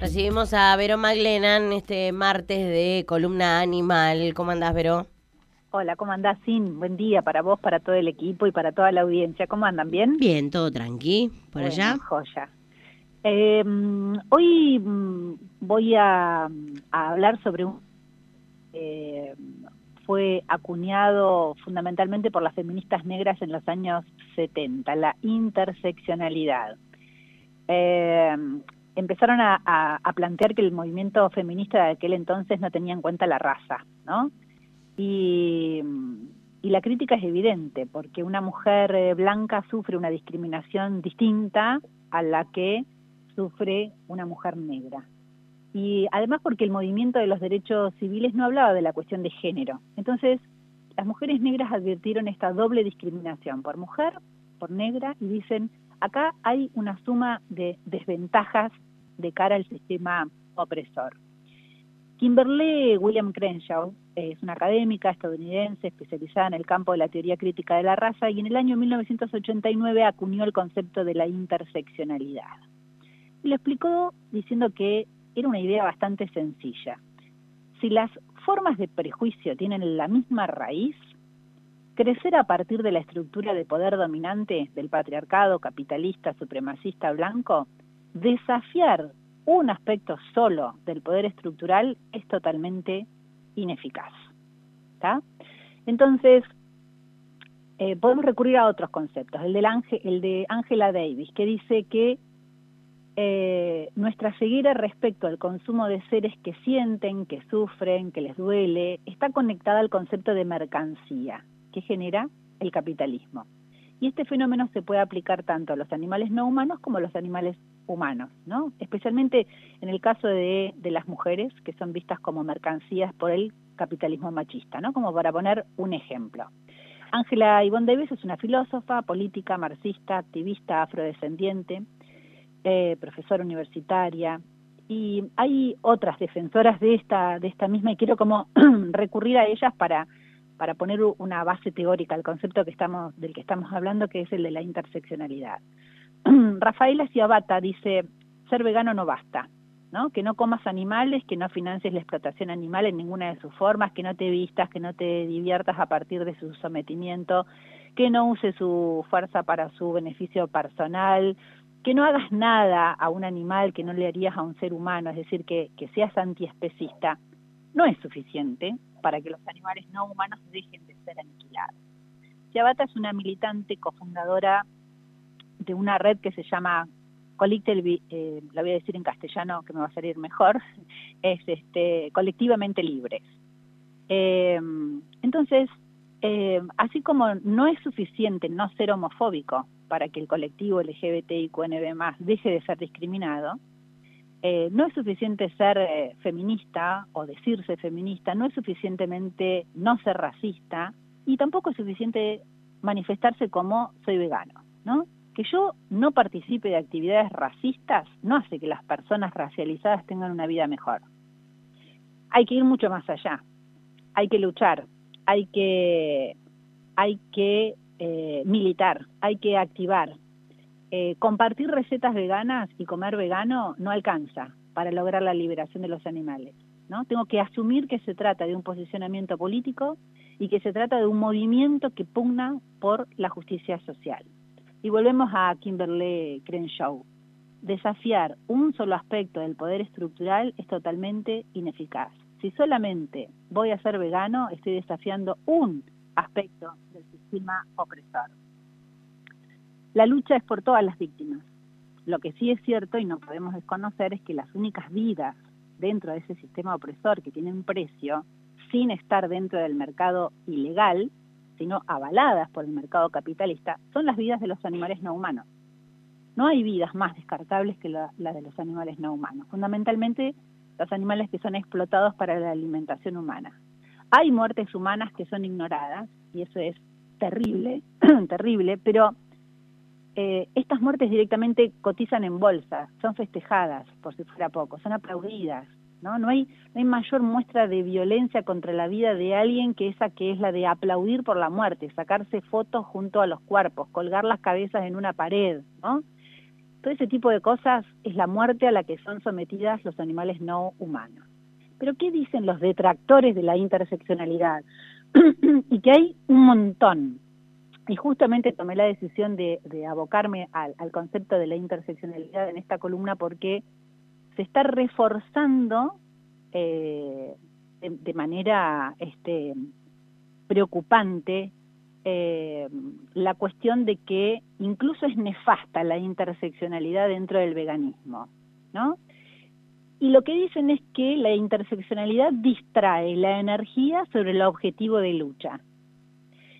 Recibimos a Vero Maglenan este martes de Columna Animal. ¿Cómo andás, Vero? Hola, ¿cómo andás, Sin? Buen día para vos, para todo el equipo y para toda la audiencia. ¿Cómo andan? ¿Bien? Bien, todo tranqui. ¿Por allá? Joya. Eh, hoy mm, voy a, hablar sobre un... Eh, fue acuñado fundamentalmente por las feministas negras en los años 70, la interseccionalidad. Eh, empezaron a, plantear que el movimiento feminista de aquel entonces no tenía en cuenta la raza, ¿no? Y, y la crítica es evidente, porque una mujer eh, blanca sufre una discriminación distinta a la que sufre una mujer negra. Y además porque el movimiento de los derechos civiles no hablaba de la cuestión de género. Entonces, las mujeres negras advirtieron esta doble discriminación por mujer, por negra, y dicen, acá hay una suma de desventajas de cara al sistema opresor. Kimberly William Crenshaw es una académica estadounidense especializada en el campo de la teoría crítica de la raza y en el año 1989 acuñó el concepto de la interseccionalidad. Y lo explicó diciendo que era una idea bastante sencilla. Si las formas de prejuicio tienen la misma raíz, crecer a partir de la estructura de poder dominante del patriarcado capitalista supremacista blanco desafiar un aspecto solo del poder estructural es totalmente ineficaz. Entonces, eh, podemos recurrir a otros conceptos, el, del el de Angela Davis, que dice que eh, nuestra ceguera respecto al consumo de seres que sienten, que sufren, que les duele, está conectada al concepto de mercancía, que genera el capitalismo. Y este fenómeno se puede aplicar tanto a los animales no humanos como a los animales humanos, ¿no? Especialmente en el caso de, las mujeres, que son vistas como mercancías por el capitalismo machista, ¿no? Como para poner un ejemplo. Ángela Ivonne Davis es una filósofa, política, marxista, activista, afrodescendiente, eh, profesora universitaria, y hay otras defensoras de esta, de esta misma, y quiero como recurrir a ellas para, para poner una base teórica al concepto que estamos, del que estamos hablando, que es el de la interseccionalidad. Rafaela Ciabata dice, ser vegano no basta, ¿no? Que no comas animales, que no financies la explotación animal en ninguna de sus formas, que no te vistas, que no te diviertas a partir de su sometimiento, que no uses su fuerza para su beneficio personal, que no hagas nada a un animal que no le harías a un ser humano, es decir, que, que seas antiespecista, no es suficiente para que los animales no humanos dejen de ser aniquilados. Ciabata es una militante cofundadora de una red que se llama Collective, eh, la voy a decir en castellano que me va a salir mejor, es este, colectivamente libres. Eh, entonces, eh, así como no es suficiente no ser homofóbico para que el colectivo LGBTIQNB deje de ser discriminado, eh, no es suficiente ser feminista o decirse feminista, no es suficientemente no ser racista y tampoco es suficiente manifestarse como soy vegano, ¿no? Que yo no participe de actividades racistas no hace que las personas racializadas tengan una vida mejor. Hay que ir mucho más allá. Hay que luchar, hay que, hay que eh, militar, hay que activar. Eh, compartir recetas veganas y comer vegano no alcanza para lograr la liberación de los animales. ¿no? Tengo que asumir que se trata de un posicionamiento político y que se trata de un movimiento que pugna por la justicia social. Y volvemos a Kimberly Crenshaw. Desafiar un solo aspecto del poder estructural es totalmente ineficaz. Si solamente voy a ser vegano, estoy desafiando un aspecto del sistema opresor. La lucha es por todas las víctimas. Lo que sí es cierto y no podemos desconocer es que las únicas vidas dentro de ese sistema opresor que tienen precio, sin estar dentro del mercado ilegal, sino avaladas por el mercado capitalista, son las vidas de los animales no humanos. No hay vidas más descartables que la, de los animales no humanos, fundamentalmente los animales que son explotados para la alimentación humana. Hay muertes humanas que son ignoradas, y eso es terrible, terrible, pero eh, estas muertes directamente cotizan en bolsa, son festejadas, por si fuera poco, son aplaudidas, ¿no? No hay, no hay mayor muestra de violencia contra la vida de alguien que esa que es la de aplaudir por la muerte, sacarse fotos junto a los cuerpos, colgar las cabezas en una pared, ¿no? todo ese tipo de cosas es la muerte a la que son sometidas los animales no humanos. Pero ¿qué dicen los detractores de la interseccionalidad? y que hay un montón. Y justamente tomé la decisión de, abocarme al, concepto de la interseccionalidad en esta columna porque se está reforzando eh, de, manera este, preocupante eh, la cuestión de que incluso es nefasta la interseccionalidad dentro del veganismo, ¿no? Y lo que dicen es que la interseccionalidad distrae la energía sobre el objetivo de lucha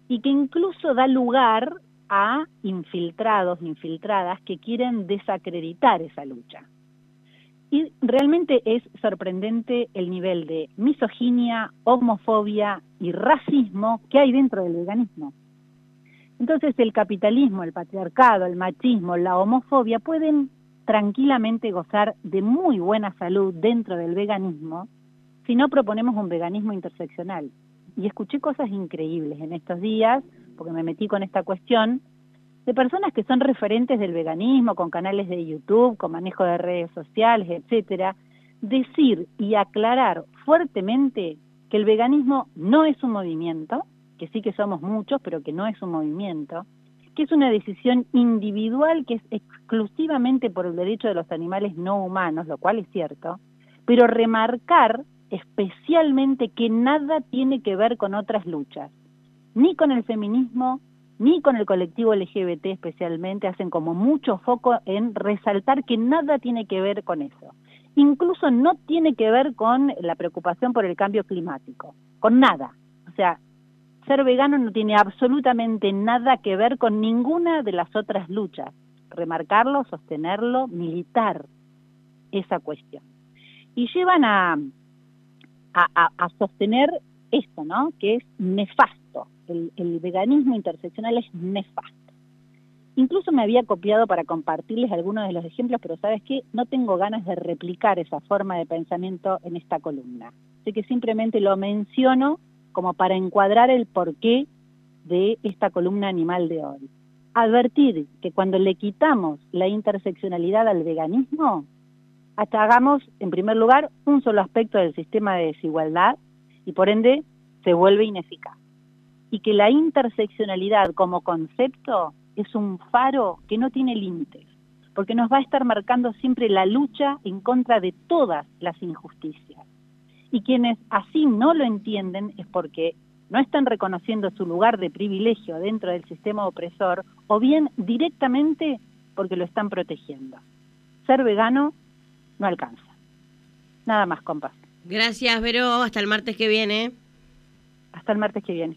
y que incluso da lugar a infiltrados, infiltradas que quieren desacreditar esa lucha. Y realmente es sorprendente el nivel de misoginia, homofobia y racismo que hay dentro del veganismo. Entonces el capitalismo, el patriarcado, el machismo, la homofobia pueden tranquilamente gozar de muy buena salud dentro del veganismo si no proponemos un veganismo interseccional. Y escuché cosas increíbles en estos días, porque me metí con esta cuestión, de personas que son referentes del veganismo, con canales de YouTube, con manejo de redes sociales, etcétera, decir y aclarar fuertemente que el veganismo no es un movimiento, que sí que somos muchos, pero que no es un movimiento, que es una decisión individual que es exclusivamente por el derecho de los animales no humanos, lo cual es cierto, pero remarcar especialmente que nada tiene que ver con otras luchas, ni con el feminismo, ni con el colectivo LGBT especialmente, hacen como mucho foco en resaltar que nada tiene que ver con eso. Incluso no tiene que ver con la preocupación por el cambio climático, con nada. O sea, ser vegano no tiene absolutamente nada que ver con ninguna de las otras luchas. Remarcarlo, sostenerlo, militar esa cuestión. Y llevan a, sostener esto, ¿no? Que es nefasto el, veganismo interseccional es nefasto. Incluso me había copiado para compartirles algunos de los ejemplos, pero sabes qué, no tengo ganas de replicar esa forma de pensamiento en esta columna. Así que simplemente lo menciono como para encuadrar el porqué de esta columna animal de hoy. Advertir que cuando le quitamos la interseccionalidad al veganismo, hasta hagamos, en primer lugar, un solo aspecto del sistema de desigualdad y por ende se vuelve ineficaz y que la interseccionalidad como concepto es un faro que no tiene límites, porque nos va a estar marcando siempre la lucha en contra de todas las injusticias. Y quienes así no lo entienden es porque no están reconociendo su lugar de privilegio dentro del sistema opresor o bien directamente porque lo están protegiendo. Ser vegano no alcanza. Nada más, compas. Gracias, Vero. Hasta el martes que viene. Hasta el martes que viene.